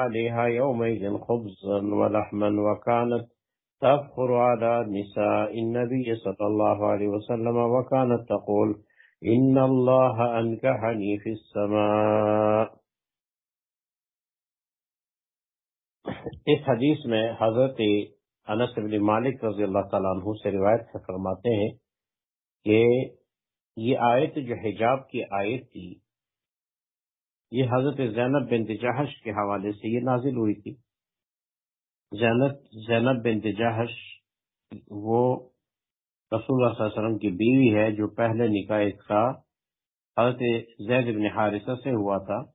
عليها يومئذ خبزا ولحما وكانت تفخر على نساء النبي صلى الله عليه وسلم وكانت تقول إن الله أنكحني في السماء. اس حدیث میں حضرت انس بن مالک رضی اللہ تعالیٰ عنہ سے روایت سے فرماتے ہیں کہ یہ آیت جو حجاب کی آیت تھی یہ حضرت زینب بن جہش کے حوالے سے یہ نازل ہوئی تھی۔ زینب زینب بن جہش وہ رسول اللہ صلی اللہ علیہ وسلم کی بیوی ہے جو پہلے نکاح کا حضرت زید بن حارثہ سے ہوا تھا۔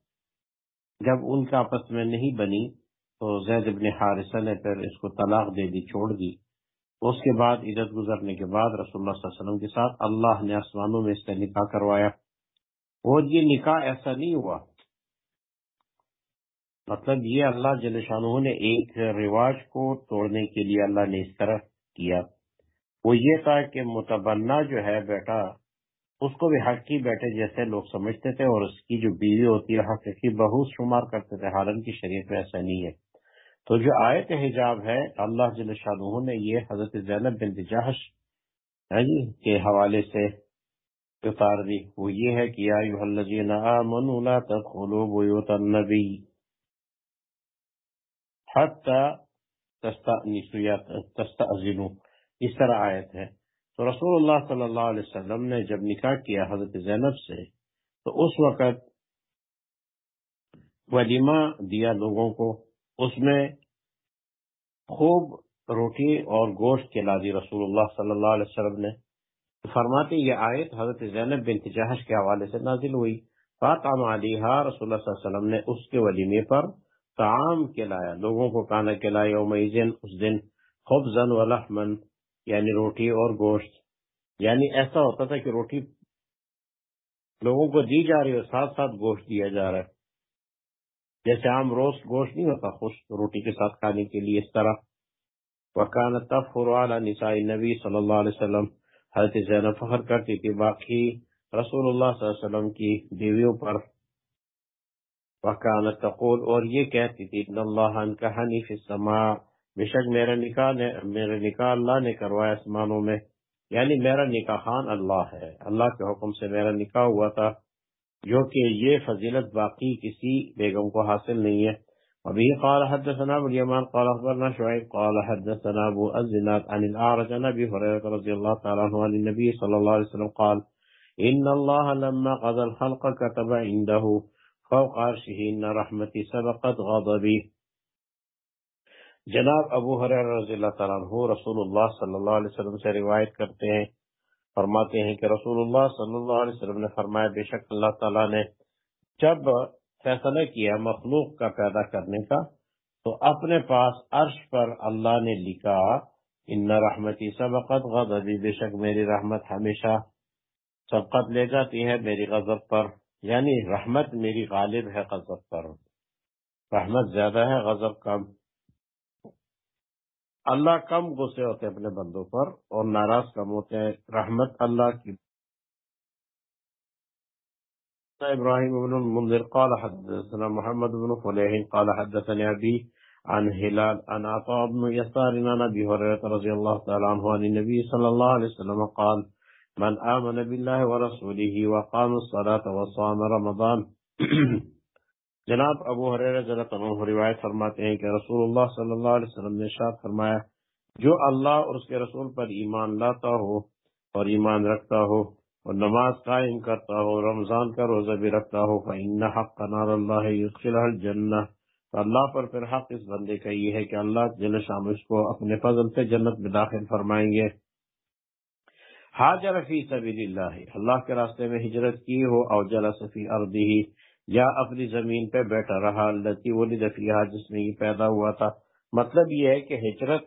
جب ان کا آپس میں نہیں بنی تو زید بن حارثہ نے پھر اس کو طلاق دے دی، چھوڑ دی۔ اس کے بعد عزت گزرنے کے بعد رسول اللہ صلی اللہ علیہ وسلم کے ساتھ اللہ نے آسمانوں میں اس سے نکاح کروایا۔ اور یہ نکاح ایسا نہیں ہوا۔ مطلب یہ اللہ جل شاہ نے ایک رواج کو توڑنے کے لیے اللہ نے اس طرح کیا۔ وہ یہ تھا کہ متبنا جو ہے بیٹا، اس کو بھی حق کی بیٹے جیسے لوگ سمجھتے تھے اور اس کی جو بیوی ہوتی ہے، حق کی بہت شمار کرتے تھے۔ حالانکہ کی شریعت میں ایسا نہیں ہے۔ تو جو آیت حجاب ہے، اللہ جل شاہ نے یہ حضرت زینب بن جہش ہاں جی کے حوالے سے اتار دی۔ وہ یہ ہے کہ ایوہ اس طرح آیت ہے۔ تو رسول اللہ صلی اللہ علیہ وسلم نے جب نکاح کیا حضرت زینب سے، تو اس وقت ولیمہ دیا لوگوں کو۔ اس میں خوب روٹی اور گوشت کھلا دی رسول اللہ صلی اللہ علیہ وسلم نے فرماتے یہ آیت حضرت زینب بن جہش کے حوالے سے نازل ہوئی۔ فاطم علیہ رسول اللہ صلی اللہ علیہ وسلم نے اس کے ولیمے پر تعام کھلایا، لوگوں کو کھانا کھلایا یوم اس دن خوب زن و لحمن یعنی روٹی اور گوشت۔ یعنی ایسا ہوتا تھا کہ روٹی لوگوں کو دی جا رہی ہے ساتھ ساتھ گوشت دیا جا رہا ہے۔ جیسے عام روز گوشت نہیں ہوتا، خوش روٹی کے ساتھ کھانے کے لیے اس طرح۔ وکان نسائی نبی صلی اللہ علیہ وسلم۔ حضرت زین فخر کرتی تھی باقی رسول اللہ صلی اللہ علیہ وسلم کی بیویوں پر وکان تقول، اور یہ کہتی تھی، ان اللہ فی السماء. بے شک میرا نکاح نے میرا نکاح اللہ نے کروایا آسمانوں میں یعنی میرا نکاح خان اللہ ہے۔ اللہ کے حکم سے میرا نکاح ہوا تھا، جو کہ یہ فضیلت باقی کسی بیگم کو حاصل نہیں ہے۔ ابھی قال حدثنا ابو اليمان، قال اخبرنا شعيب قال حدثنا ابو الزناد عن الاعرج عن ابي هريره رضي الله تعالى عنه عن النبي صلى الله عليه وسلم قال، ان الله لما قضى الخلق كتب عنده فوق عرشه ان رحمتي سبقت غضبي. جناب ابو حریر رضی اللہ تعالیٰ عنہ رسول اللہ صلی اللہ علیہ وسلم سے روایت کرتے ہیں، فرماتے ہیں کہ رسول اللہ صلی اللہ علیہ وسلم نے فرمایا، بے شک اللہ تعالیٰ نے جب فیصلہ کیا مخلوق کا پیدا کرنے کا، تو اپنے پاس عرش پر اللہ نے لکھا، ان رحمتی سبقت غضبی بے شک میری رحمت ہمیشہ سبقت لے جاتی ہے میری غضب پر۔ یعنی رحمت میری غالب ہے غضب پر۔ رحمت زیادہ ہے، غضب کم۔ اللہ کم غصے ہوتے ہیں اپنے بندوں پر اور ناراض کم ہوتے ہیں۔ رحمت اللہ کی۔ ابراہیم بن المنذر قال حدثنا محمد بن فلیح قال حدثنا ابی عن هلال عن عطاء بن يسار عن ابي هريره رضي الله تعالى عنه عن النبي صلى الله عليه وسلم قال من آمن بالله ورسوله وقام الصلاة وصام رمضان. جناب ابو عنہ روایت فرماتے ہیں کہ رسول اللہ صلی اللہ علیہ وسلم نے شاد فرمایا، جو اللہ اور اس کے رسول پر ایمان لاتا ہو اور ایمان رکھتا ہو اور نماز قائم کرتا ہو، رمضان کا روزہ بھی رکھتا ہو حق نار اللہ تو اللہ پر پھر حق اس بندے کا یہ ہے کہ اللہ جل شام اس کو اپنے فضل سے جنت میں داخل فرمائیں گے۔ حاجر فی سبیل اللہ اللہ کے راستے میں ہجرت کی ہو، او جلس فی ارضی، یا اپنی زمین پہ بیٹھا رہا اللہ ولی دفیہ جس میں یہ پیدا ہوا تھا۔ مطلب یہ ہے کہ ہجرت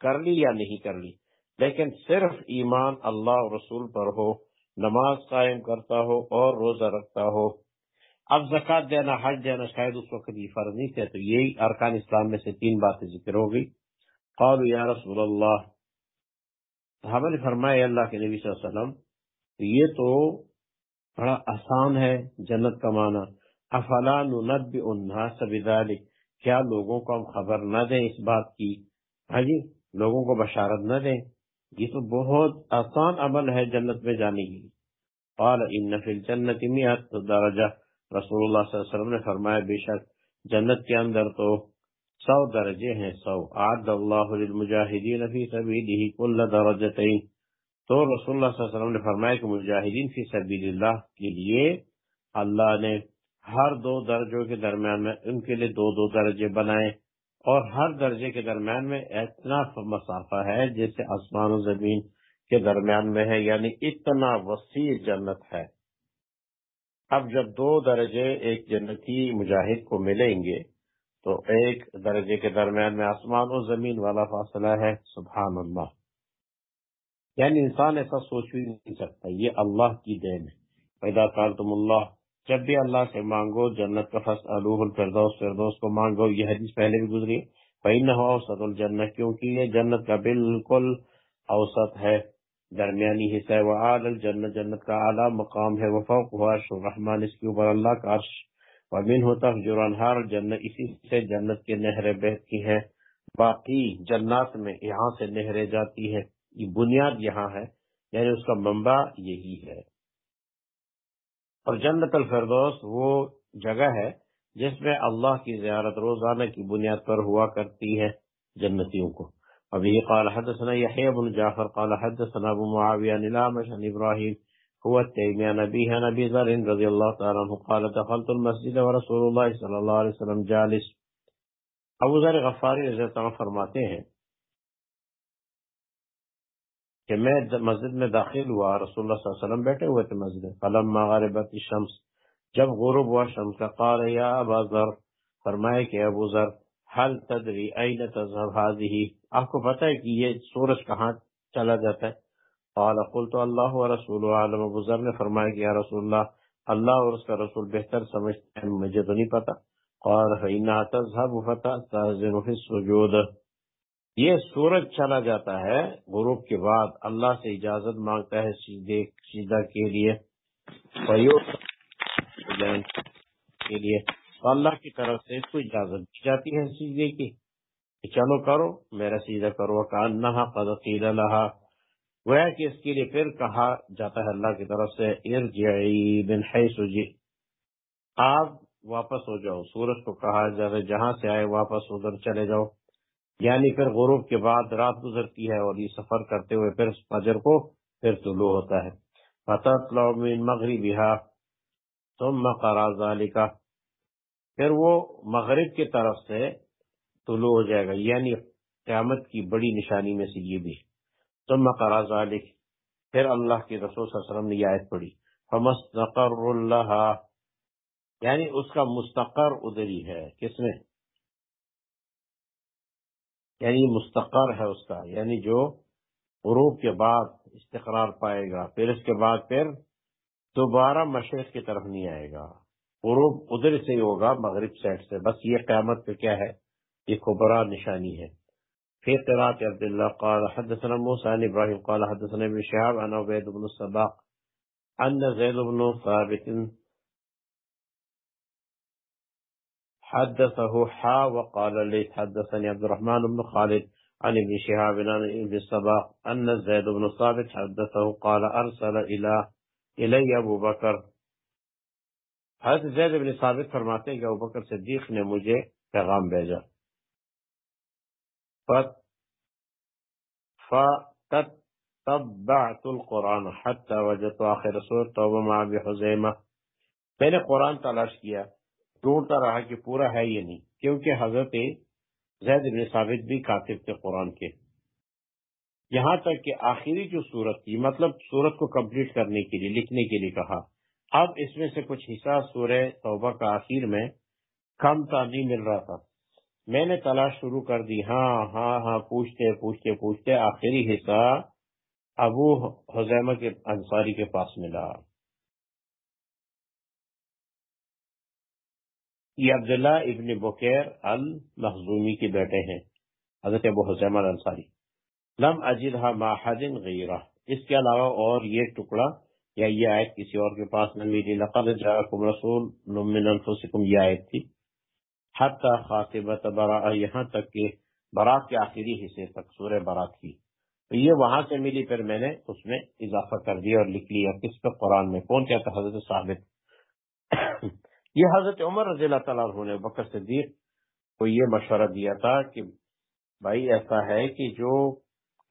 کر لی یا نہیں کر لی، لیکن صرف ایمان اللہ اور رسول پر ہو، نماز قائم کرتا ہو اور روزہ رکھتا ہو۔ اب زکات دینا، حج دینا شاید اس وقت یہ فرض نہیں تھے، تو یہی ارکان اسلام میں سے تین باتیں ذکر ہو گئی۔ قالوا یا رسول اللہ صحابہ نے فرمایا اللہ کے نبی صلی اللہ علیہ وسلم، یہ تو بڑا آسان ہے جنت کا افلا ننبئ الناس کیا لوگوں کو ہم خبر نہ دیں اس بات کی؟ ہاں جی لوگوں کو بشارت نہ دیں۔ یہ تو بہت آسان عمل ہے جنت میں جانے کی۔ قال، ان فی الجنت میت درجہ۔ رسول اللہ صلی اللہ علیہ وسلم نے فرمایا، بے شک جنت کے اندر تو سو درجے ہیں، سو۔ عاد اللہ للمجاہدین فی سبیلہ کل درجتین۔ تو رسول اللہ صلی اللہ علیہ وسلم نے فرمایا کہ مجاہدین فی سبیل اللہ کے لیے اللہ نے ہر دو درجوں کے درمیان میں ان کے لیے دو دو درجے بنائے۔ اور ہر درجے کے درمیان میں اتنا مسافہ ہے جیسے آسمان و زمین کے درمیان میں ہے یعنی اتنا وسیع جنت ہے۔ اب جب دو درجے ایک جنتی مجاہد کو ملیں گے تو ایک درجے کے درمیان میں آسمان و زمین والا فاصلہ ہے، سبحان اللہ۔ یعنی انسان ایسا سوچ بھی نہیں سکتا، یہ اللہ کی دین ہے۔ پیدا کار تم اللہ جب بھی اللہ سے مانگو، جنت کا فص الوح الفردوس، فردوس کو مانگو، یہ حدیث پہلے بھی گزری۔ نہ ہو اوسط الجنت کیونکہ یہ جنت کا بالکل اوسط ہے۔ درمیانی حصہ ہے۔ وہ عال الجنت جنت کا اعلیٰ مقام ہے۔ وفوق عرش الرحمان اس کے اوپر اللہ کا عرش ومن ہوتا جرانہار جنت، اسی سے جنت کے نہریں بہتی ہیں۔ باقی جنات میں یہاں سے نہریں جاتی ہیں۔ یہ بنیاد یہاں ہے یعنی اس کا منبع یہی ہے۔ اور جنت الفردوس وہ جگہ ہے جس میں اللہ کی زیارت روزانہ کی بنیاد پر ہوا کرتی ہے جنتیوں کو۔ ابھی قال حدثنا يحيى بن جعفر، قال حدثنا ابو معاوية نلامش عن ابراهيم هو التيمي عن ابيه عن ابي ذر رضي الله تعالى عنه. قال، دخلت المسجد ورسول الله صلى الله عليه وسلم جالس. ابو ذر غفاری رضی اللہ عنہ فرماتے ہیں کہ میں مسجد میں داخل ہوا، رسول اللہ صلی اللہ علیہ وسلم بیٹھے ہوئے تھے مسجد فلما غربت الشمس، جب غروب ہوا شمس کا قال یا ابا ذر فرمائے کہ ابو ذر حل تدری این تذهب هذه؟ آپ کو پتہ ہے کہ یہ سورج کہاں چلا جاتا ہے؟ قال قلت اللہ ورسول عالم. ابو ذر نے فرمایا کہ یا رسول اللہ اللہ اور اس کا رسول بہتر سمجھتے ہیں، مجھے تو نہیں پتا قال فإنها تذهب فتستأذن في السجود۔ یہ سورج چلا جاتا ہے غروب کے بعد، اللہ سے اجازت مانگتا ہے سیدھے سیدھا کے لیے۔ کے لیے۔ اللہ کی طرف سے اس کو اجازت دی جاتی ہے سیدھے کی۔ چلو کرو، میرا سیدھا کرو۔ کاننا قدقیل لہا وہ کہ اس کے لیے پھر کہا جاتا ہے اللہ کی طرف سے، ارجعی بن حیث جی۔ آپ واپس ہو جاؤ۔ سورج کو کہا جاتا ہے، جہاں سے آئے واپس ادھر چلے جاؤ۔ یعنی پھر غروب کے بعد رات گزرتی ہے اور یہ سفر کرتے ہوئے پھر فجر کو پھر طلوع ہوتا ہے۔ مغربی ثم قرا ذالکا پھر وہ مغرب کی طرف سے طلوع ہو جائے گا۔ یعنی قیامت کی بڑی نشانی میں سے یہ بھی۔ ثم قرا ذالک پھر اللہ کی رسول صلی اللہ علیہ وسلم نے یہ آیت پڑھی. فمستقر اللہ یعنی اس کا مستقر ادھری ہے. کس میں؟ یعنی مستقر ہے اس کا. یعنی جو غروب کے بعد استقرار پائے گا. پھر اس کے بعد پھر دوبارہ مشرق کی طرف نہیں آئے گا. غروب ادھر سے ہی ہوگا، مغرب سائڈ سے. بس یہ قیامت پہ کیا ہے؟ یہ کبرا نشانی ہے. في قراءة عبد الله قال حدثنا موسى عن إبراهيم قال حدثنا ابن شهاب عن عبيد بن السباق أن زيد بن ثابت. حدثه حا وقال لي حدثني عبد الرحمن بن خالد عن ابن شهاب عن ابن الصباح أن زيد بن ثابت حدثه قال أرسل إلى إلي أبو بكر. حضرت زید بن ثابت فرماتے ہیں کہ ابو بکر صدیق نے مجھے پیغام بھیجا۔ فتتبعت القرآن حتى وجدت آخر سورة توبہ مع ابی حزیمہ میں نے قرآن تلاش کیا، ڈھونڈتا رہا کہ پورا ہے یہ نہیں، کیونکہ حضرت زید بن ثابت بھی کاتب تھے قرآن کے۔ یہاں تک کہ آخری جو صورت تھی مطلب صورت کو کمپلیٹ کرنے کے لیے، لکھنے کے لیے کہا۔ اب اس میں سے کچھ حصہ سورہ توبہ کا آخر میں کم تا مل رہا تھا۔ میں نے تلاش شروع کر دی۔ ہاں ہاں ہاں پوچھتے پوچھتے پوچھتے آخری حصہ ابو حزیمہ کے انصاری کے پاس ملا۔ یہ عبداللہ ابن بکیر المخزومی کے بیٹے ہیں، حضرت ابو حسین الانصاری۔ لم اجدہ ماحدن غیرہ۔ اس کے علاوہ اور یہ ٹکڑا یا یہ آیت کسی اور کے پاس نہ میری لقد جاءکم رسول من انفسکم، یہ آیت تھی۔ حتی خاطبت برا یہاں تک کہ برات کے آخری حصے تک، سورہ برات کی۔ تو یہ وہاں سے ملی، پھر میں نے اس میں اضافہ کر دیا اور لکھ لیا کس پر قرآن میں کون کیا تھا، حضرت ثابت۔ یہ حضرت عمر رضی اللہ تعالیٰ نے، بکر صدیق کو یہ مشورہ دیا تھا کہ بھائی ایسا ہے کہ جو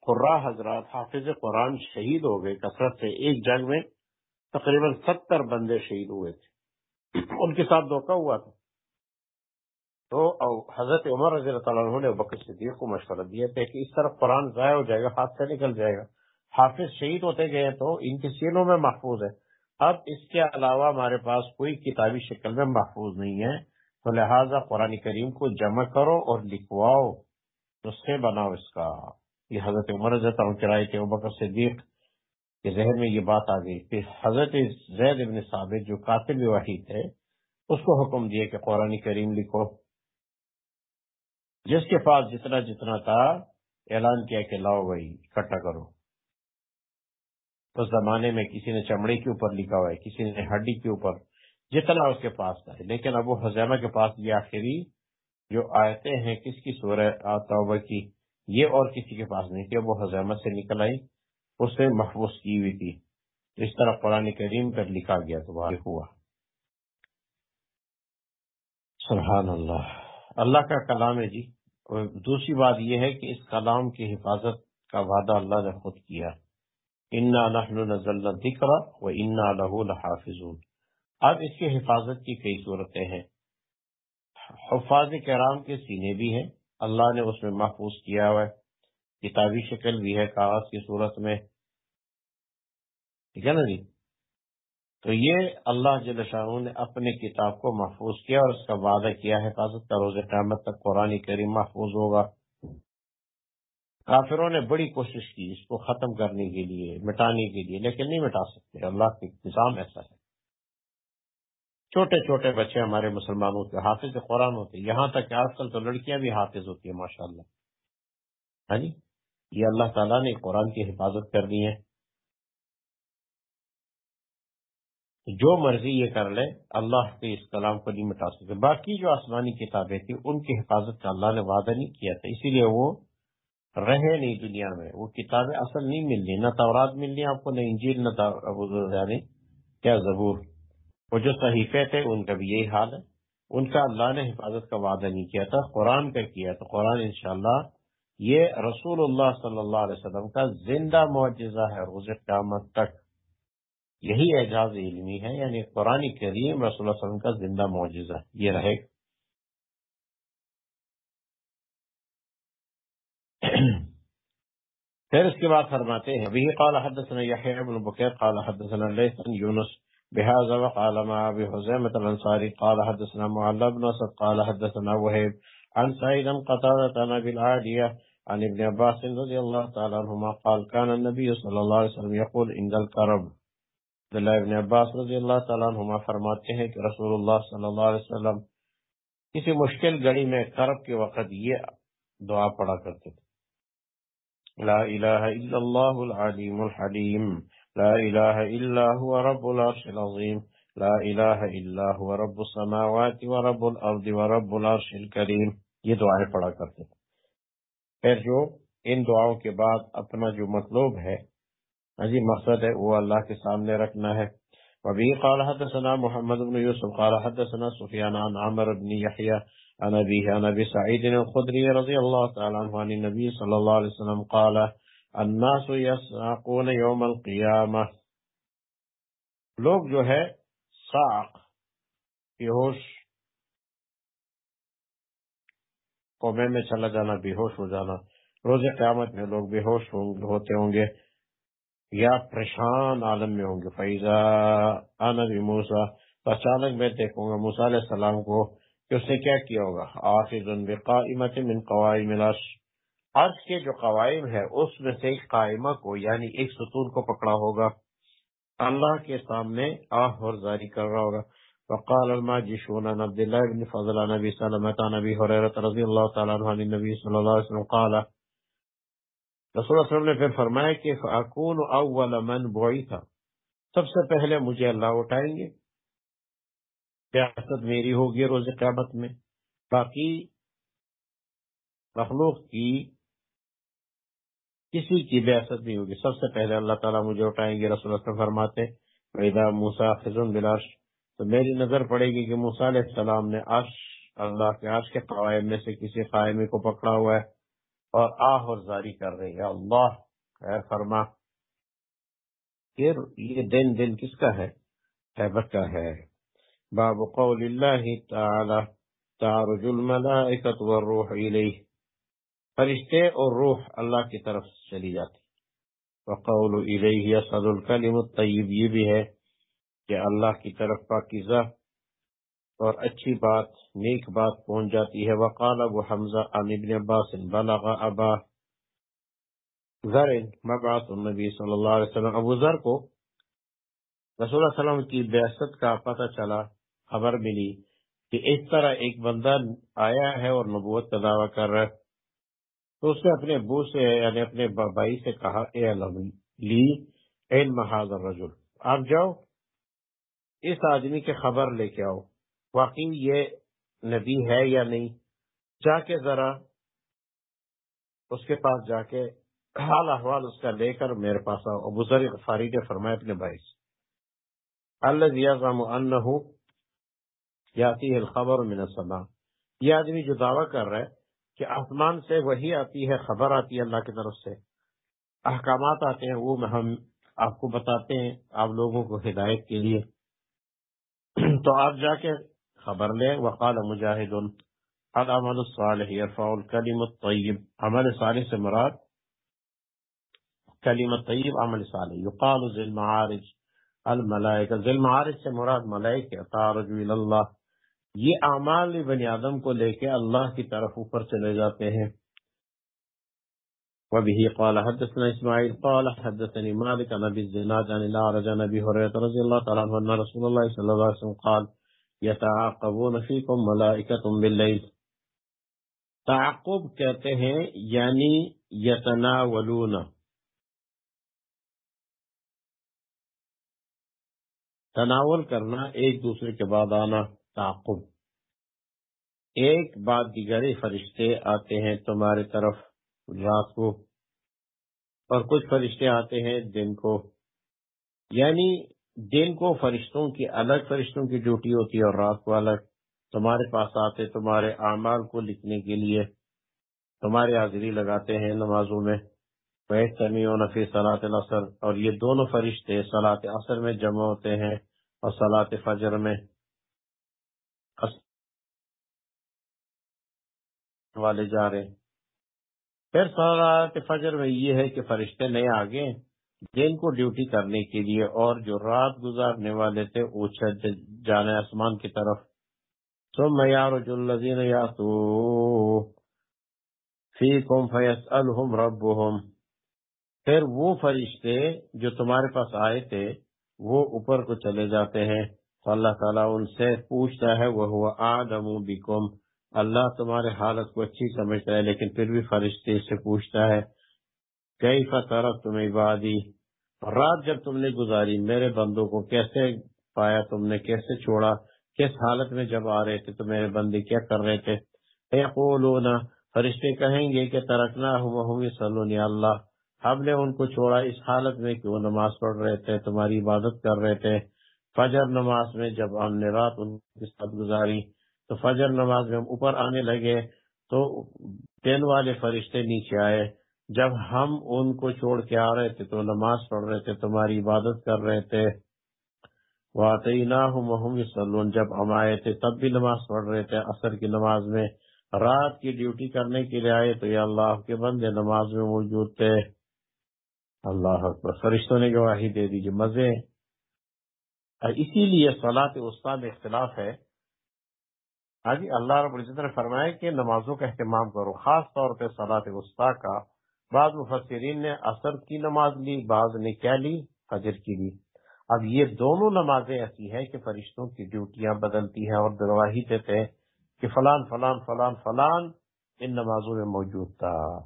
قرا حضرات، حافظ قرآن شہید ہو گئے، کثرت سے ایک جنگ میں تقریباً ستر بندے شہید ہوئے تھے۔ ان کے ساتھ دھوکہ ہوا تھا۔ تو حضرت عمر رضی اللہ تعالیٰ عنہ نے بکر صدیق کو مشورہ دیا تھا کہ اس طرف قرآن ضائع ہو جائے گا، ہاتھ سے نکل جائے گا۔ حافظ شہید ہوتے گئے تو ان کے سینوں میں محفوظ ہے۔ اب اس کے علاوہ ہمارے پاس کوئی کتابی شکل میں محفوظ نہیں ہے۔ تو لہٰذا قرآن کریم کو جمع کرو اور لکھواؤ، نسخے بناؤ اس کا۔ یہ حضرت عمر رضی اللہ کرائے تھے بکر صدیق کے ذہن میں یہ بات آ گئی کہ حضرت زید ابن ثابت جو قاتل وحید تھے، اس کو حکم دیے کہ قرآن کریم لکھو۔ جس کے پاس جتنا جتنا تھا، اعلان کیا کہ لاؤ بھائی، اکٹھا کرو۔ اس زمانے میں کسی نے چمڑے کے اوپر لکھا ہوا ہے، کسی نے ہڈی کے اوپر، جتنا اس کے پاس تھا۔ لیکن ابو حزیمہ کے پاس یہ آخری جو آیتیں ہیں، کس کی سورہ توبہ کی، یہ اور کسی کے پاس نہیں تھی۔ ابو حزیمہ سے نکل آئی، اس سے محفوظ کی ہوئی تھی۔ اس طرح قرآن کریم پر لکھا گیا تو ہوا۔ سبحان اللہ۔ اللہ کا کلام ہے جی۔ اور دوسری بات یہ ہے کہ اس کلام کی حفاظت کا وعدہ اللہ نے خود کیا۔ انا نحن ذکر و انا لہو لحافظون۔ اب اس کی حفاظت کی کئی صورتیں ہیں۔ حفاظ کرام کے سینے بھی ہیں۔ اللہ نے اس میں محفوظ کیا ہوا ہے۔ کتابی شکل بھی ہے کاغذ کی صورت میں۔ ٹھیک ہے نا جی؟ تو یہ اللہ جل شاہ نے اپنے کتاب کو محفوظ کیا اور اس کا وعدہ کیا حفاظت کا روز قیامت تک قرآن کریم محفوظ ہوگا۔ کافروں نے بڑی کوشش کی اس کو ختم کرنے کے لیے، مٹانے کے لیے، لیکن نہیں مٹا سکتے۔ اللہ کا انتظام ایسا ہے۔ چھوٹے چھوٹے بچے ہمارے مسلمانوں کے حافظ قرآن ہوتے یہاں تک کہ آج کل تو لڑکیاں بھی حافظ ہوتی ہیں ماشاء اللہ ہاں جی؟ یہ اللہ تعالیٰ نے قرآن کی حفاظت کرنی ہے۔ جو مرضی یہ کر لے، اللہ کے اس کلام کو نہیں مٹا سکتے۔ باقی جو آسمانی کتابیں تھیں، ان کی حفاظت کا اللہ نے وعدہ نہیں کیا تھا۔ اسی لیے وہ رہے نہیں دنیا میں۔ وہ کتابیں اصل نہیں ملنی نہ تورات ملنی آپ کو، نہ انجیل، نہ یعنی کیا ضبور وہ جو صحیفے تھے، ان کا بھی یہی حال ہے۔ ان کا اللہ نے حفاظت کا وعدہ نہیں کیا تھا، قرآن کا کیا تو قرآن انشاءاللہ یہ رسول اللہ صلی اللہ علیہ وسلم کا زندہ معجزہ ہے، روز قیامت تک۔ ہے یعنی قرآن کریم رسول اللہ علیہ وسلم کا زندہ معجزہ یہ رہے۔ پھر اس کے بعد فرماتے ہیں ابھی قال حدثنا يحيى بن بكير قال حدثنا ليث بن يونس بهذا وقال مع ابي حزيمة الانصاري قال حدثنا معلى بن اسد قال حدثنا وهيب عن سعيد قتادة عن ابي عن ابن عباس رضي الله تعالى عنهما قال كان النبي صلى الله عليه وسلم يقول عند الكرب عبداللہ ابن عباس رضی اللہ تعالیٰ عنہما فرماتے ہیں کہ رسول اللہ صلی اللہ علیہ وسلم کسی مشکل گھڑی میں کرب کے وقت یہ دعا پڑا کرتے تھے۔ لا الہ الا اللہ العلیم الحلیم، لا الہ الا هو رب العرش العظیم، لا الہ الا هو رب السماوات ورب الارض ورب العرش الكریم۔ یہ دعائیں پڑا کرتے تھے۔ پھر جو ان دعاؤں کے بعد اپنا جو مطلوب ہے جی مقصد ہے، وہ اللہ کے سامنے رکھنا ہے۔ وبی قال حدثنا محمد بن يوسف قال حدثنا سفيان عن عمر بن يحيى عن ابيه عن ابي سعيد الخدري رضي الله تعالى عنه عن النبي صلى الله عليه وسلم قال، الناس يساقون يوم القيامه لوگ جو ہے، ساق، بیہوش قومے میں چلا جانا، بیہوش ہو جانا۔ روز قیامت میں لوگ بیہوش ہوتے ہوں گے۔ یا پریشان عالم میں ہوں گے۔ فیضا نبی موسا اچانک میں دیکھوں گا موسا علیہ السلام کو کہ اس نے کیا کیا ہوگا۔ آخر بقائمت من قوائم العرش۔ عرش کے جو قوائم ہے اس میں سے ایک قائمہ کو یعنی ایک ستون کو پکڑا ہوگا۔ اللہ کے سامنے آہ اور زاری کر رہا ہوگا۔ وقال الماجشون، عن عبد الله بن فضل عن ابي سلمة عن ابي هريره رضي الله تعالى عنه عن النبي صلى الله عليه وسلم قال رسول اللہ علیہ وسلم نے پھر فرمایا کہ فاکون اول من بوئی تھا سب سے پہلے مجھے اللہ اٹھائیں گے. سیاست میری ہوگی روز قیامت میں. باقی مخلوق کی کسی کی بے نہیں ہوگی. سب سے پہلے اللہ تعالیٰ مجھے اٹھائیں گے. رسول اللہ فرماتے پیدا موسا خزن بلاش تو میری نظر پڑے گی کہ موسا علیہ السلام نے عرش، اللہ کے عرش کے قوائم میں سے کسی قائمی کو پکڑا ہوا ہے. اور آہ اور زاری کر رہی ہے اللہ خیر فرما پھر یہ دن دن کس کا ہے؟ حیبت کا ہے۔ باب قول اللہ تعالی، تعرج الملائکت والروح الیہ۔ فرشتے اور روح اللہ کی طرف چلی جاتی۔ وقول الیہ صد الکلم الطیب، یہ بھی ہے کہ اللہ کی طرف پاکیزہ اور اچھی بات، نیک بات پہنچ جاتی ہے۔ وقال ابو حمزہ عن ابن عباس، بلغ ابا ذر مبعث النبی صلی اللہ علیہ وسلم۔ ابو ذر کو رسول اللہ علیہ وسلم کی بیست کا پتہ چلا، خبر ملی کہ اس طرح ایک بندہ آیا ہے اور نبوت کا دعویٰ کر رہا ہے۔ تو اس نے اپنے ابو سے یعنی اپنے بھائی سے کہا، اے لی این محاذ الرجل۔ آپ جاؤ، اس آدمی کے خبر لے کے آؤ۔ واقعی یہ نبی ہے یا نہیں؟ جا کے ذرا اس کے پاس جا کے حال احوال اس کا لے کر میرے پاس آؤ۔ ابو ذر غفاری نے فرمایا اپنے بھائی سے اللہ یزعم انه یاتی الخبر من السماء۔ یہ آدمی جو دعویٰ کر رہا ہے کہ آسمان سے وہی آتی ہے، خبر آتی ہے اللہ کی طرف سے۔ احکامات آتے ہیں، وہ ہم آپ کو بتاتے ہیں آپ لوگوں کو ہدایت کے لیے۔ تو آپ جا کے خبر لیں وقال مجاہد العمل الصالح، يرفع الكلم الطيب. عمل صالح سے مراد کلمہ طیب، عمل صالح. یقال ذی المعارج، الملائکہ. ذی المعارج سے مراد ملائکہ، تعرج الى اللہ یہ اعمال بنی آدم کو لے کے اللہ کی طرف اوپر چلے جاتے ہیں۔ وبه قال، حدثنا اسماعيل قال حدثني مالك عن ابي الزناد، عن الاعرج عن ابي هريره رضي الله تعالى عنه ان رسول الله صلى الله عليه وسلم قال يتعاقبون فيكم ملائكه بالليل تعقب کہتے ہیں یعنی یتناولون۔ تناول کرنا، ایک دوسرے کے بعد آنا تعقب ایک بعد دیگر فرشتے آتے ہیں تمہاری طرف رات کو، اور کچھ فرشتے آتے ہیں دن کو۔ یعنی دن کو فرشتوں کی الگ فرشتوں کی ڈیوٹی ہوتی ہے اور رات کو الگ، تمہارے پاس آتے، تمہارے اعمال کو لکھنے کے لیے تمہاری حاضری لگاتے ہیں نمازوں میں۔ سمی و نفی صلاح اثر اور یہ دونوں فرشتے صلاح اثر میں جمع ہوتے ہیں اور صلاح فجر میں۔ والے جا رہے پھر صلاحت فجر میں یہ ہے کہ فرشتے نئے آگے دن کو ڈیوٹی کرنے کے لیے اور جو رات گزارنے والے تھے اونچا جانے آسمان کی طرف۔ تو میار الزین یا تو الحم رب پھر وہ فرشتے جو تمہارے پاس آئے تھے، وہ اوپر کو چلے جاتے ہیں۔ تو اللہ تعالیٰ ان سے پوچھتا ہے وہ ہوا آدم بکم۔ اللہ تمہارے حالت کو اچھی سمجھتا ہے، لیکن پھر بھی فرشتے سے پوچھتا ہے۔ کئی فتح تمہیں عبادی؟ رات جب تم نے گزاری، میرے بندوں کو کیسے پایا تم نے؟ کیسے چھوڑا؟ کس حالت میں جب آ رہے تھے تو میرے بندے کیا کر رہے تھے؟ فرشتے کہیں گے کہ ترکنا ہوں سلونی اللہ۔ ہم نے ان کو چھوڑا، اس حالت میں کہ وہ نماز پڑھ رہے تھے؟ تمہاری عبادت کر رہے تھے۔ فجر نماز میں جب ہم نے رات ان کے ساتھ گزاری، تو فجر نماز میں ہم اوپر آنے لگے، تو دن والے فرشتے نیچے آئے۔ جب ہم ان کو چھوڑ کے آ رہے تھے تو نماز پڑھ رہے تھے، تمہاری عبادت کر رہے تھے۔ سلون جب ہم آئے تھے تب بھی نماز پڑھ رہے تھے۔ اثر کی نماز میں، رات کی ڈیوٹی کرنے کے لیے آئے تو یا اللہ کے بندے نماز میں موجود تھے۔ اللہ اکبر، فرشتوں نے گواہی دے دیجیے مزے۔ اسی لیے سولاد استاد اختلاف ہے۔ ہاں جی اللہ رب العزت نے فرمایا کہ نمازوں کا اہتمام کرو، خاص طور پہ صلاح وسطی کا۔ بعض مفسرین نے اثر کی نماز لی، بعض نے کیا لی؟ فجر کی لی۔ اب یہ دونوں نمازیں ایسی ہیں کہ فرشتوں کی ڈیوٹیاں بدلتی ہیں اور درواہی دیتے ہیں کہ فلان فلان فلان فلان ان نمازوں میں موجود تھا۔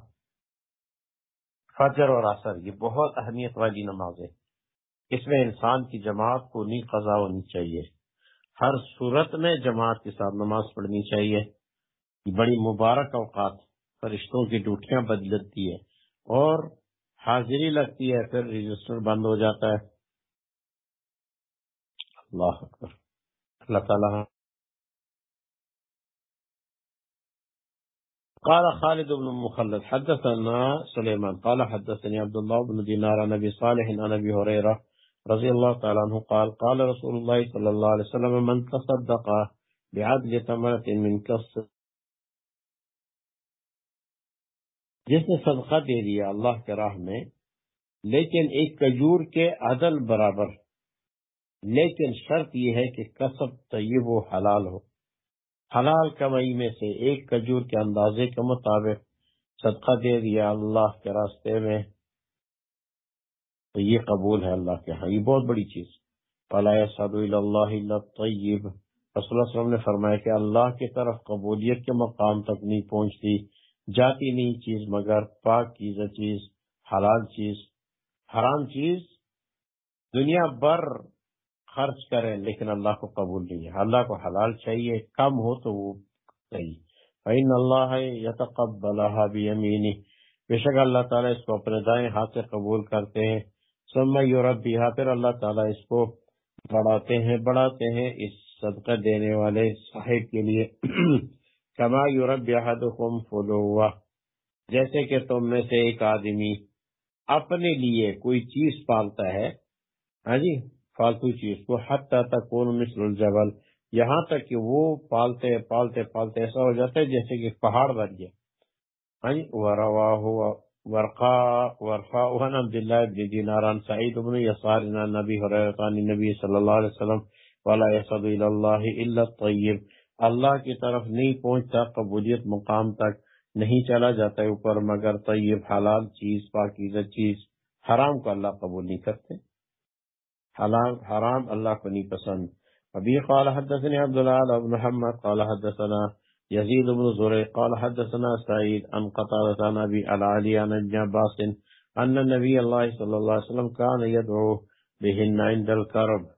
فجر اور اثر یہ بہت اہمیت والی نمازیں۔ اس میں انسان کی جماعت کو نہیں قضا ہونی چاہیے۔ ہر صورت میں جماعت کے ساتھ نماز پڑھنی چاہیے۔ بڑی مبارک اوقات فرشتوں کی ڈوٹیاں بدلتی ہے اور حاضری لگتی ہے، پھر رجسٹر بند ہو جاتا ہے۔ اللہ اکبر۔ اللہ تعالیٰ۔ قال خالد بن مخلد، حدثنا سليمان قال حدثني عبد الله بن دينار نبي صالح عن ابي هريره رضي الله تعالى عنه قال قال رسول الله صلى الله عليه وسلم، من تصدق بعدل تمرة من كسر جس نے صدقہ دے دیا اللہ کے راہ میں، لیکن ایک کجور کے عدل برابر۔ لیکن شرط یہ ہے کہ کسب طیب و حلال ہو۔ حلال کمائی میں سے ایک کجور کے اندازے کے مطابق صدقہ دے دیا اللہ کے راستے میں، تو یہ قبول ہے اللہ کے ہاں۔ یہ بہت بڑی چیز۔ صد اللہ طیب رسول اللہ وسلم نے فرمایا کہ اللہ کی طرف قبولیت کے مقام تک نہیں پہنچتی۔ جاتی نہیں چیز، مگر پاک چیز چیز، حلال چیز۔ حرام چیز دنیا بھر خرچ کریں لیکن اللہ کو قبول نہیں ہے۔ اللہ کو حلال چاہیے، کم ہو تو وہ صحیح۔ فین اللہ یتقبلها بیمینی بے شک اللہ تعالیٰ اس کو اپنے دائیں ہاتھ سے قبول کرتے ہیں۔ ثم یربیها پھر اللہ تعالیٰ اس کو بڑھاتے ہیں بڑھاتے ہیں اس صدقہ دینے والے صاحب کے لیے۔ کما یورب احدکم فلوا جیسے کہ تم میں سے ایک آدمی اپنے لیے کوئی چیز پالتا ہے ہاں جی فالتو چیز کو، حتی تک مثل الجبل۔ یہاں تک کہ وہ پالتے پالتے پالتے ایسا ہو جاتا ہے جیسے کہ پہاڑ بن گیا۔ ہاں جی ورقا ورقا وعن عبد الله بن دينار عن سعيد بن يسار عن النبي هريره عن النبي صلى الله عليه وسلم۔ ولا يصد الى الله الا الطيب۔ اللہ کی طرف نہیں پہنچتا، قبولیت مقام تک نہیں چلا جاتا ہے اوپر، مگر طیب حلال چیز، پاکیزہ چیز حرام کو اللہ قبول نہیں کرتے۔ حلال، حرام اللہ کو نہیں پسند۔ ابھی قال حدثنا عبد الله بن محمد، قال حدثنا يزيد بن زري قال حدثنا سعيد عن قتادة عن ابي العالي عن ابن عباس، ان النبي الله صلى الله عليه وسلم كان يدعو بهن عند الكرب۔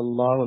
الله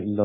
الا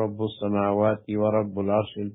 رب السماوات ورب العرش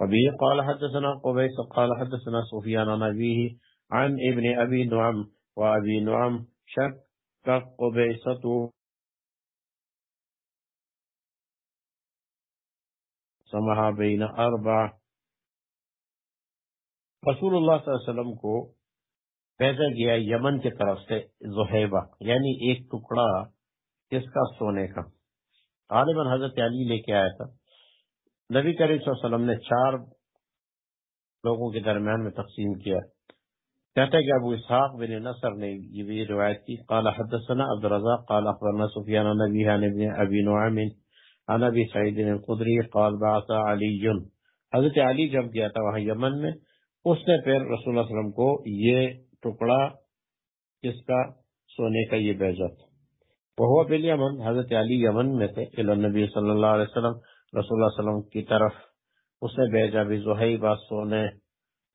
أبي قال حدثنا قبيس قال حدثنا سفيان عن أبيه عن ابن أبي نعم وأبي نعم شك قبيسة سمها بين أربع رسول اللہ صلی اللہ علیہ وسلم کو پیدا کیا یمن کی طرف سے زہیبہ یعنی ایک ٹکڑا کس کا؟ سونے کا۔ غالباً حضرت علی لے کے آیا تھا۔ نبی کریم صلی اللہ علیہ وسلم نے چار لوگوں کے درمیان میں تقسیم کیا۔ کہتا ہے کہ ابو اسحاق بن نصر نے یہ بھی روایت کی، قال حدثنا عبد الرزاق، قال اخبرنا سفیان نبی عن ابن ابی نعیم، عن ابی سعید القدری، قال بعث علی۔ حضرت علی جب گیا تھا وہاں یمن میں اس نے پھر رسول اللہ علیہ وسلم کو یہ ٹکڑا کس کا سونے کا یہ بیجت وہ بل یمن حضرت علی یمن میں تھے نبی صلی اللہ علیہ وسلم، رسول اللہ علیہ وسلم کی طرف اس نے بھیجا بھی زہیبہ سونے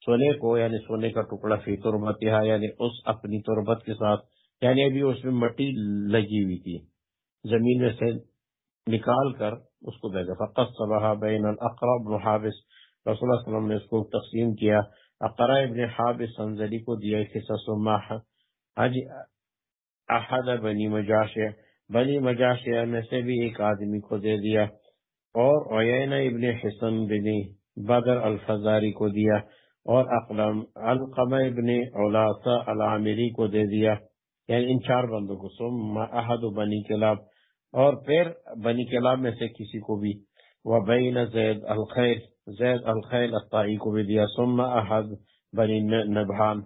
سونے کو یعنی سونے کا ٹکڑا فی تربت یعنی اس اپنی تربت کے ساتھ یعنی ابھی اس میں مٹی لگی ہوئی تھی۔ زمین میں سے نکال کر اس کو بھیجا فقط صبح بین الاقرب بن حابس، رسول اللہ علیہ وسلم نے اس کو تقسیم کیا۔ اقرا ابن حابس سنزلی کو دیا قصص ماہ حج احد بنی مجاشع بنی مجاشع میں سے بھی ایک آدمی کو دے دیا اور عیینہ ابن حسن بن بدر الفزاری کو دیا اور اقلم القمہ ابن اولاثہ العامری کو دے دیا۔ یعنی ان چار بندوں کو سم احد بنی کلاب اور پھر بنی کلاب میں سے کسی کو بھی۔ وہ بین زید الخیر۔ زید الخیر الطائی کو بھی دیا سم احد بنی نبھان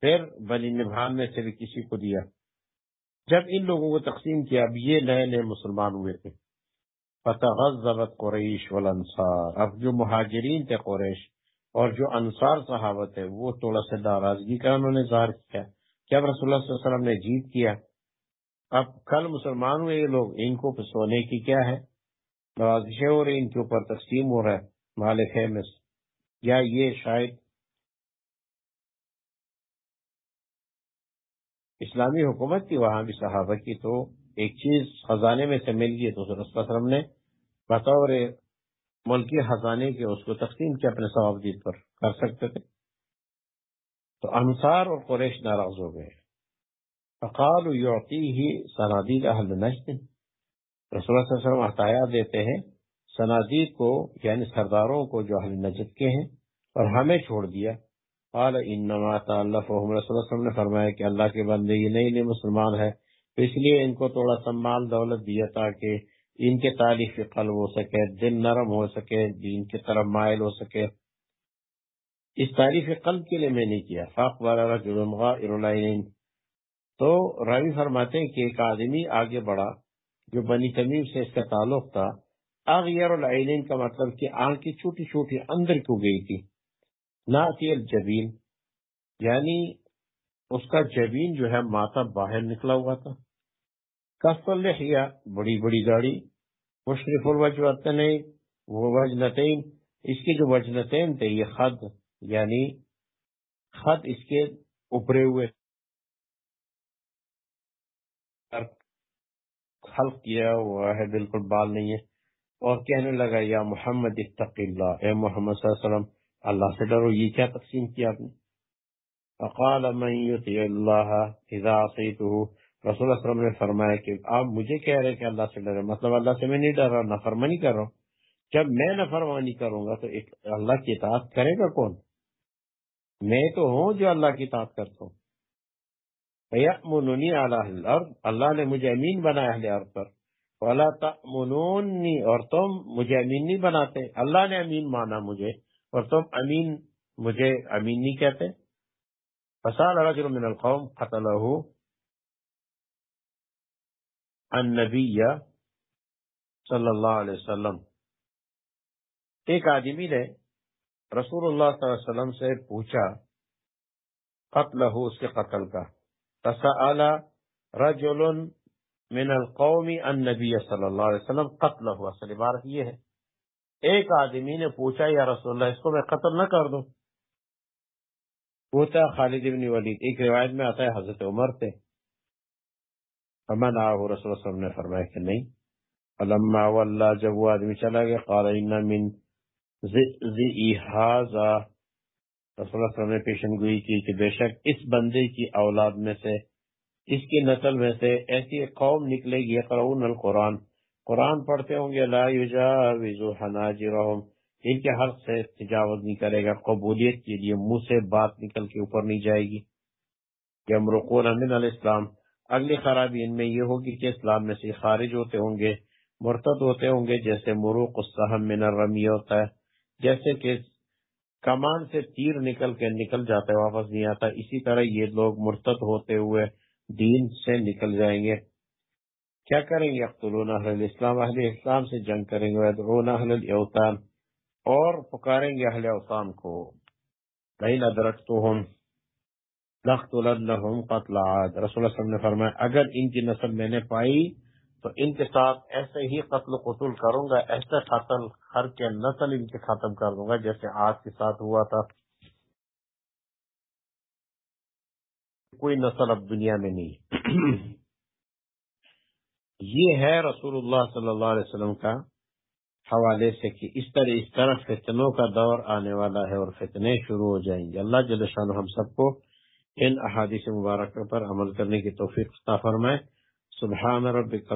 پھر بنی نبھان میں سے بھی کسی کو دیا۔ جب ان لوگوں کو تقسیم کیا، اب یہ نئے نئے مسلمان ہوئے تھے۔ فتغذبت قریش والانصار۔ اب جو مہاجرین تھے قریش اور جو انصار صحابت ہے، وہ تھوڑا سا ناراضگی کا انہوں نے ظاہر کیا۔ کیا رسول اللہ صلی اللہ علیہ وسلم نے جیت کیا، اب کل مسلمان ہوئے یہ لوگ، ان کو سونے کی کیا ہے؟ نوازشیں ہو رہی ان کے اوپر تقسیم ہو رہا ہے۔ مالک ہے یا یہ شاید اسلامی حکومت کی، وہاں بھی صحابہ کی۔ تو ایک چیز خزانے میں سے مل گئی تو وسلم نے بطور ملکی خزانے کے اس کو تقسیم کیا اپنے ثواب دید پر، کر سکتے تھے۔ تو انصار اور قریش ناراض ہو گئے۔ فقال یعطی ہی سنادید اہل نجد۔ رسول اللہ صلی اللہ علیہ وسلم عطایا دیتے ہیں۔ سنادید کو یعنی سرداروں کو جو اہل نجد کے ہیں، اور ہمیں چھوڑ دیا۔ قال انما تعلفهم رسول اللہ صلی اللہ علیہ وسلم نے فرمایا کہ اللہ کے بندے یہ نئی نئی مسلمان ہے اس لیے ان کو تھوڑا سمال دولت دیا تاکہ ان کے تعریف قلب ہو سکے، دل نرم ہو سکے، دین کی طرف مائل ہو سکے۔ اس تعریف قلب کے لیے میں نے کیا۔ فاق تو راوی فرماتے ہیں کہ ایک آدمی آگے بڑھا جو بنی تمیم سے اس کا تعلق تھا اغیر العین کا مطلب کہ آنکھ کی چھوٹی چھوٹی اندر کیوں گئی تھی۔ ناتی الجبین یعنی اس کا جبین جو ہے ماتا باہر نکلا ہوا تھا۔ کف الحیا بڑی بڑی گاڑی۔ مشرف الوجوتن وہ وجنتین۔ اس کے جو وجنتین تھے، یہ خط یعنی خط اس کے ابھرے ہوئے۔ خلق کیا ہوا ہے، بالکل بال نہیں ہے۔ اور کہنے لگا، یا محمد اتق اللہ. اے محمد صلی اللہ علیہ وسلم، اللہ سے ڈرو، یہ کیا تقسیم کیا آپ نے؟ فقال، من یطیع اللہ اذا عصیته رسول اللہ صلی اللہ علیہ وسلم نے فرمایا کہ آپ مجھے کہہ رہے کہ اللہ سے ڈرے مطلب اللہ سے میں نہیں ڈر رہا نفرمانی کر رہا ہوں۔ جب میں نفرمانی کروں گا تو اللہ کی اطاعت کرے گا کون؟ میں تو ہوں جو اللہ کی اطاعت کرتا ہوں۔ فیأمننی علی الارض، اللہ نے مجھے امین بنایا اہل ارض پر۔ ولا تأمنونی اور تم مجھے امین نہیں بناتے۔ اللہ نے امین مانا مجھے اور تم امین مجھے امین نہیں کہتے۔ فسال رجل من القوم قتله النبی صلی اللہ علیہ وسلم۔ ایک آدمی نے رسول اللہ صلی اللہ علیہ وسلم سے پوچھا قتل اس کے قتل کا۔ تسأل رجل من القوم النبی صلی اللہ علیہ وسلم قتل ہوا۔ اصل عبارت یہ ہے۔ ایک آدمی نے پوچھا، یا رسول اللہ، اس کو میں قتل نہ کر دوں؟ پوچھا، خالد ابن ولید، ایک روایت میں آتا ہے، حضرت عمر سے۔ رسول اللہ صلی اللہ علیہ وسلم نے فرمایا کہ نہیں۔ علما واللہ جب وہ آدمی چلا گیا، قال ان من ذی هذا۔ رسول اللہ اللہ علیہ وسلم نے پیشن گوئی کی کہ بے شک اس بندے کی اولاد میں سے اس کی نسل میں سے ایسی قوم نکلے گی قرون القرآن۔ قرآن پڑھتے ہوں گے، لا حناجرہم۔ ان کے حق سے تجاوز نہیں کرے گا، قبولیت کے لیے منہ سے بات نکل کے اوپر نہیں جائے گی۔ یمرقون من الاسلام۔ اگلی خرابی ان میں یہ ہوگی کہ اسلام میں سے خارج ہوتے ہوں گے، مرتد ہوتے ہوں گے، جیسے مروق السحم من الرمی ہوتا ہے۔ جیسے کہ کمان سے تیر نکل کے نکل جاتا ہے واپس نہیں آتا۔ اسی طرح یہ لوگ مرتد ہوتے ہوئے دین سے نکل جائیں گے۔ کیا کریں؟ گے اختلون اہل اسلام اہل اسلام سے جنگ کریں گے۔ ادرون اہل الاوتان اور پکاریں گے اہل اوتان کو۔ بین ادرکتوہم لختلنہم قتل عاد۔ رسول اللہ صلی اللہ علیہ وسلم نے فرمایا، اگر ان کی نسل میں نے پائی، تو ان کے ساتھ ایسے ہی قتل قتل کروں گا، ایسے قتل ہر کے نسل ان کے ختم کر دوں گا جیسے آج کے ساتھ ہوا تھا۔ کوئی نسل اب دنیا میں نہیں۔ یہ ہے رسول اللہ صلی اللہ علیہ وسلم کا حوالے سے کہ اس طرح اس طرح فتنوں کا دور آنے والا ہے اور فتنے شروع ہو جائیں گے۔ اللہ جل شان ہم سب کو ان احادیث مبارکہ پر عمل کرنے کی توفیق فرمائے۔ سبحان ربک